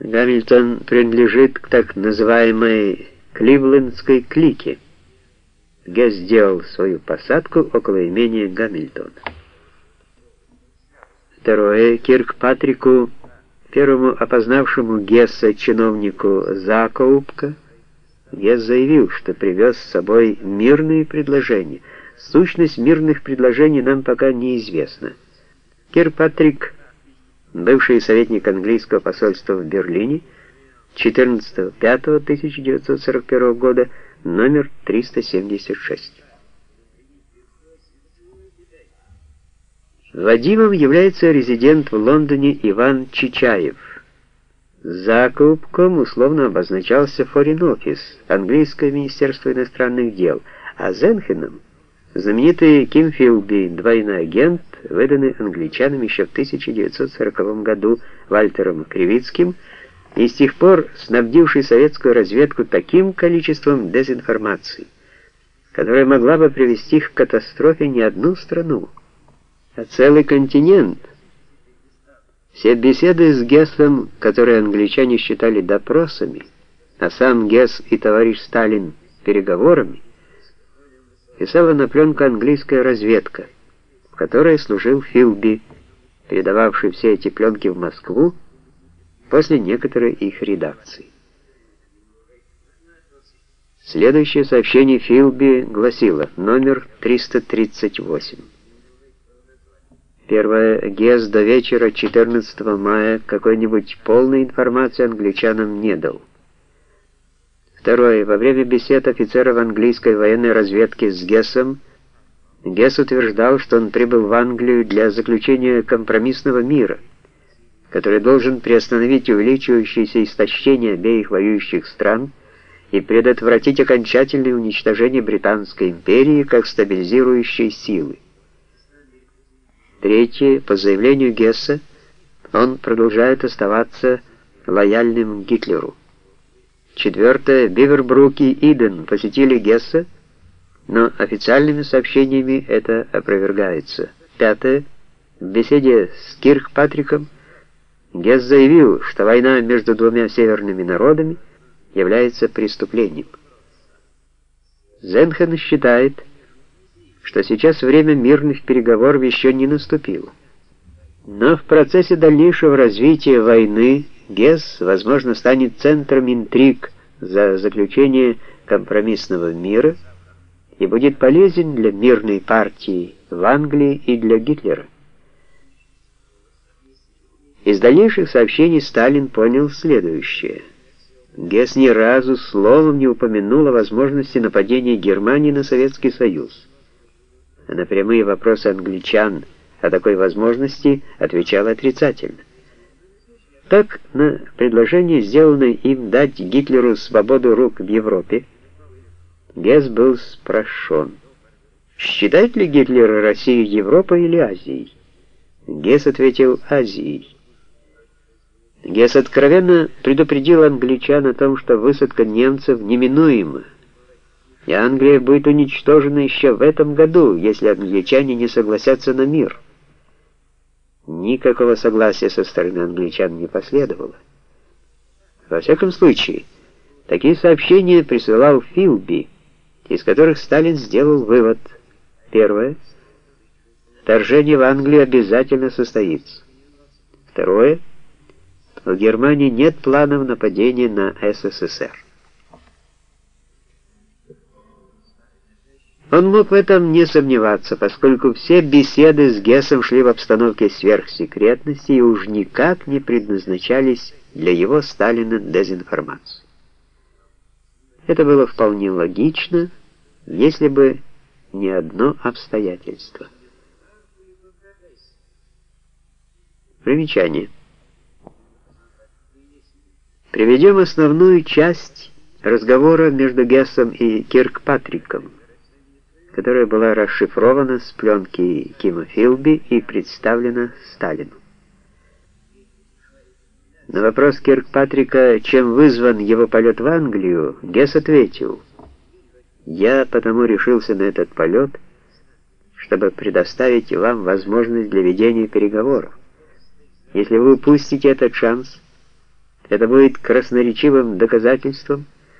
Гамильтон принадлежит к так называемой Кливлендской клике. Гесс сделал свою посадку около имения Гамильтона. Второе. Киркпатрику, первому опознавшему Гесса чиновнику Закоупка, Гесс заявил, что привез с собой мирные предложения. Сущность мирных предложений нам пока неизвестна. Киркпатрик бывший советник английского посольства в Берлине, 14.05.1941 года, номер 376. Вадимом является резидент в Лондоне Иван Чичаев. Закупком условно обозначался Foreign Office, английское министерство иностранных дел, а Зенхеном знаменитый Ким Филби, двойной агент, выданный англичанам еще в 1940 году Вальтером Кривицким и с тех пор снабдивший советскую разведку таким количеством дезинформации, которая могла бы привести к катастрофе не одну страну, а целый континент. Все беседы с Гессом, которые англичане считали допросами, а сам Гесс и товарищ Сталин переговорами, писала на пленку английская разведка, в которой служил Филби, передававший все эти пленки в Москву после некоторой их редакции. Следующее сообщение Филби гласило номер 338. Первое. ГЕС до вечера 14 мая какой-нибудь полной информации англичанам не дал. Второе. Во время бесед офицеров английской военной разведки с Гессом Гесс утверждал, что он прибыл в Англию для заключения компромиссного мира, который должен приостановить увеличивающееся истощение обеих воюющих стран и предотвратить окончательное уничтожение Британской империи как стабилизирующей силы. Третье. По заявлению Гесса, он продолжает оставаться лояльным Гитлеру. Четвертое. Бивербрук и Иден посетили Гесса, но официальными сообщениями это опровергается. Пятое. В беседе с Киркпатриком Гесс заявил, что война между двумя северными народами является преступлением. Зенхен считает, что сейчас время мирных переговоров еще не наступило. Но в процессе дальнейшего развития войны Гесс, возможно, станет центром интриг за заключение компромиссного мира и будет полезен для мирной партии в Англии и для Гитлера. Из дальнейших сообщений Сталин понял следующее. Гесс ни разу словом не упомянул о возможности нападения Германии на Советский Союз. На прямые вопросы англичан о такой возможности отвечал отрицательно. Так, на предложение, сделанное им дать Гитлеру свободу рук в Европе, Гесс был спрашен, считает ли Гитлер Россию Европой или Азией? Гесс ответил Азией. Гесс откровенно предупредил англичан о том, что высадка немцев неминуема, и Англия будет уничтожена еще в этом году, если англичане не согласятся на мир. Никакого согласия со стороны англичан не последовало. Во всяком случае, такие сообщения присылал Филби, из которых Сталин сделал вывод. Первое. Вторжение в Англию обязательно состоится. Второе. У Германии нет планов нападения на СССР. Он мог в этом не сомневаться, поскольку все беседы с Гессом шли в обстановке сверхсекретности и уж никак не предназначались для его Сталина дезинформации. Это было вполне логично, если бы не одно обстоятельство. Примечание. Приведем основную часть разговора между Гессом и Киркпатриком которая была расшифрована с пленки Кима Филби и представлена Сталину. На вопрос Киркпатрика, чем вызван его полет в Англию, Гесс ответил, «Я потому решился на этот полет, чтобы предоставить вам возможность для ведения переговоров. Если вы упустите этот шанс, Это будет красноречивым доказательством,